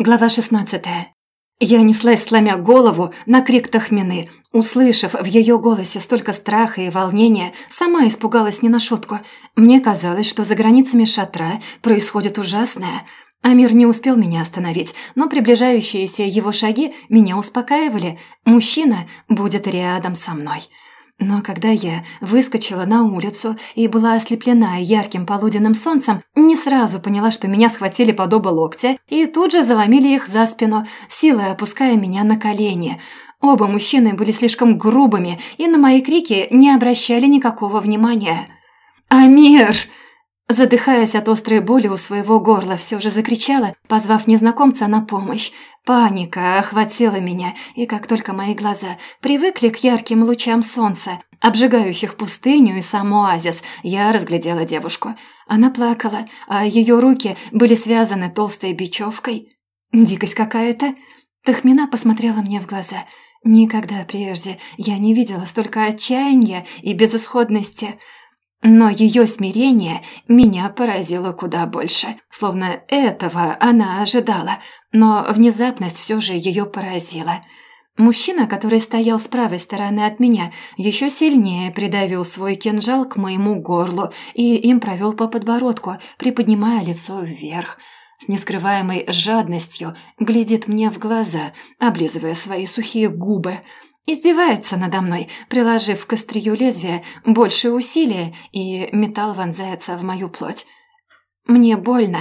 Глава 16. Я неслась, сломя голову, на крик Тахмины. Услышав в ее голосе столько страха и волнения, сама испугалась не на шутку. Мне казалось, что за границами шатра происходит ужасное. Амир не успел меня остановить, но приближающиеся его шаги меня успокаивали. Мужчина будет рядом со мной. Но когда я выскочила на улицу и была ослеплена ярким полуденным солнцем, не сразу поняла, что меня схватили под оба локтя и тут же заломили их за спину, силой опуская меня на колени. Оба мужчины были слишком грубыми и на мои крики не обращали никакого внимания. «Амир!» Задыхаясь от острой боли у своего горла, все же закричала, позвав незнакомца на помощь. Паника охватила меня, и как только мои глаза привыкли к ярким лучам солнца, обжигающих пустыню и сам оазис, я разглядела девушку. Она плакала, а ее руки были связаны толстой бечевкой. Дикость какая-то. Тахмина посмотрела мне в глаза. Никогда прежде я не видела столько отчаяния и безысходности – но ее смирение меня поразило куда больше, словно этого она ожидала, но внезапность все же ее поразила. Мужчина, который стоял с правой стороны от меня, еще сильнее придавил свой кинжал к моему горлу и им провел по подбородку, приподнимая лицо вверх. С нескрываемой жадностью глядит мне в глаза, облизывая свои сухие губы – Издевается надо мной, приложив к острию лезвия больше усилия, и металл вонзается в мою плоть. Мне больно,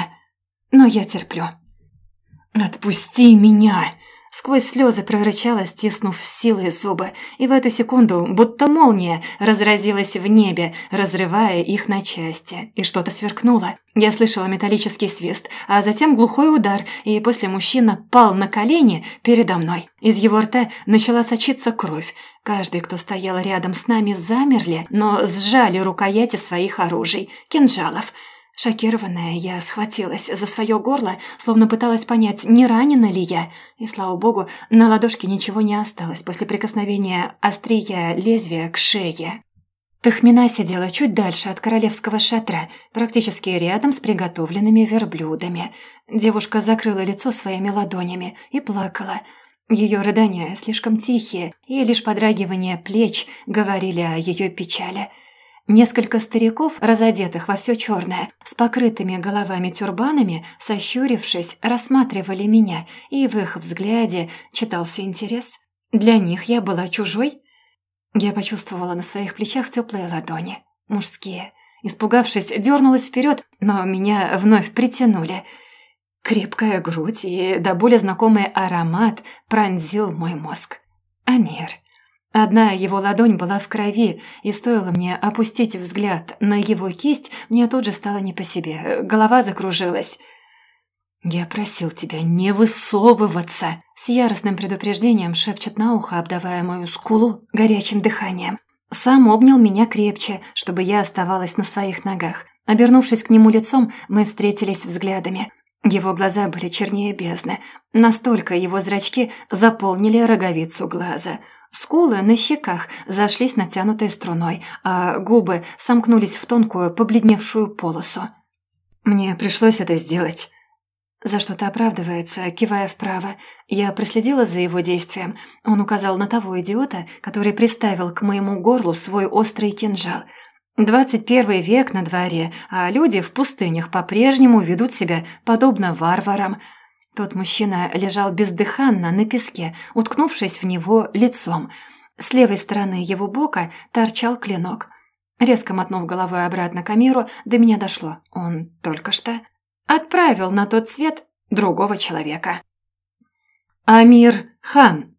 но я терплю. «Отпусти меня!» Сквозь слезы прорычала, стиснув силой зубы, и в эту секунду, будто молния, разразилась в небе, разрывая их на части, и что-то сверкнуло. Я слышала металлический свист, а затем глухой удар, и после мужчина пал на колени передо мной. Из его рта начала сочиться кровь. Каждый, кто стоял рядом с нами, замерли, но сжали рукояти своих оружий, кинжалов – Шокированная, я схватилась за свое горло, словно пыталась понять, не ранена ли я. И, слава богу, на ладошке ничего не осталось после прикосновения острия лезвия к шее. Тахмина сидела чуть дальше от королевского шатра, практически рядом с приготовленными верблюдами. Девушка закрыла лицо своими ладонями и плакала. Ее рыдания слишком тихие, и лишь подрагивание плеч говорили о ее печали – Несколько стариков, разодетых во все черное, с покрытыми головами тюрбанами, сощурившись, рассматривали меня, и в их взгляде читался интерес. Для них я была чужой. Я почувствовала на своих плечах теплые ладони, мужские. Испугавшись, дернулась вперед, но меня вновь притянули. Крепкая грудь и до боли знакомый аромат пронзил мой мозг. Амир. Одна его ладонь была в крови, и стоило мне опустить взгляд на его кисть, мне тут же стало не по себе, голова закружилась. «Я просил тебя не высовываться!» С яростным предупреждением шепчет на ухо, обдавая мою скулу горячим дыханием. Сам обнял меня крепче, чтобы я оставалась на своих ногах. Обернувшись к нему лицом, мы встретились взглядами. Его глаза были чернее бездны. Настолько его зрачки заполнили роговицу глаза – Скулы на щеках зашлись натянутой струной, а губы сомкнулись в тонкую, побледневшую полосу. «Мне пришлось это сделать». За что-то оправдывается, кивая вправо. Я проследила за его действием. Он указал на того идиота, который приставил к моему горлу свой острый кинжал. Двадцать первый век на дворе, а люди в пустынях по-прежнему ведут себя подобно варварам – тот мужчина лежал бездыханно на песке, уткнувшись в него лицом. С левой стороны его бока торчал клинок. Резко мотнув головой обратно к Амиру, до меня дошло. Он только что отправил на тот свет другого человека. «Амир Хан!»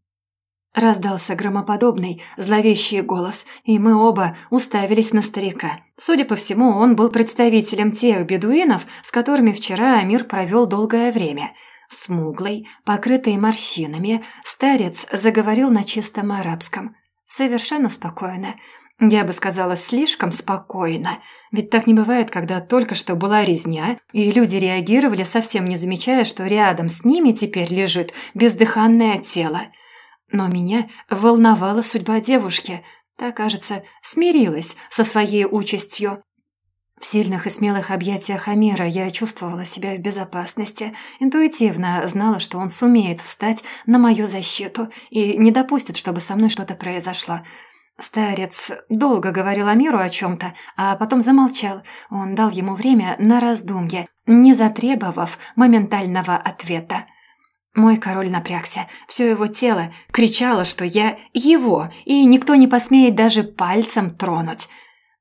Раздался громоподобный, зловещий голос, и мы оба уставились на старика. Судя по всему, он был представителем тех бедуинов, с которыми вчера Амир провел долгое время – Смуглый, покрытый морщинами, старец заговорил на чистом арабском. Совершенно спокойно. Я бы сказала, слишком спокойно. Ведь так не бывает, когда только что была резня, и люди реагировали, совсем не замечая, что рядом с ними теперь лежит бездыханное тело. Но меня волновала судьба девушки. Та, кажется, смирилась со своей участью. В сильных и смелых объятиях Амира я чувствовала себя в безопасности, интуитивно знала, что он сумеет встать на мою защиту и не допустит, чтобы со мной что-то произошло. Старец долго говорил Амиру о чем-то, а потом замолчал. Он дал ему время на раздумье, не затребовав моментального ответа. Мой король напрягся. Все его тело кричало, что я его, и никто не посмеет даже пальцем тронуть.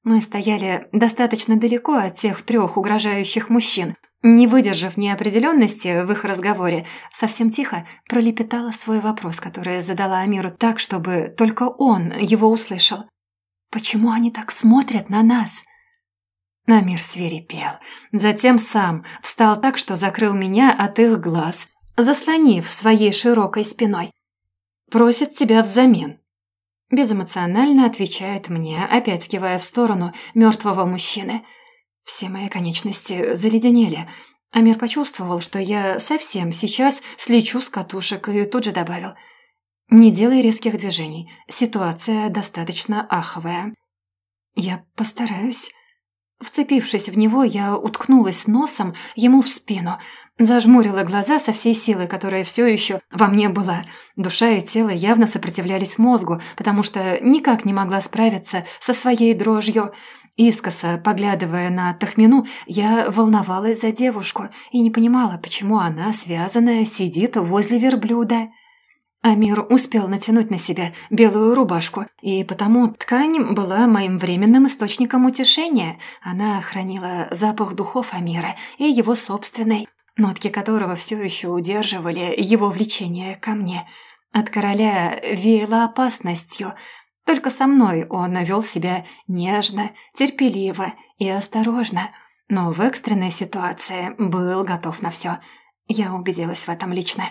Мы стояли достаточно далеко от тех трех угрожающих мужчин. Не выдержав неопределенности в их разговоре, совсем тихо пролепетала свой вопрос, который задала Амиру так, чтобы только он его услышал. «Почему они так смотрят на нас?» Амир свирепел. Затем сам встал так, что закрыл меня от их глаз, заслонив своей широкой спиной. «Просит тебя взамен», Безэмоционально отвечает мне, опять кивая в сторону мертвого мужчины. Все мои конечности заледенели. Амир почувствовал, что я совсем сейчас слечу с катушек и тут же добавил. «Не делай резких движений. Ситуация достаточно аховая». «Я постараюсь». Вцепившись в него, я уткнулась носом ему в спину, Зажмурила глаза со всей силы, которая все еще во мне была. Душа и тело явно сопротивлялись мозгу, потому что никак не могла справиться со своей дрожью. Искоса, поглядывая на Тахмину, я волновалась за девушку и не понимала, почему она, связанная, сидит возле верблюда. Амир успел натянуть на себя белую рубашку, и потому ткань была моим временным источником утешения. Она хранила запах духов Амира и его собственной нотки которого все еще удерживали его влечение ко мне. От короля веяло опасностью. Только со мной он вел себя нежно, терпеливо и осторожно, но в экстренной ситуации был готов на все. Я убедилась в этом лично.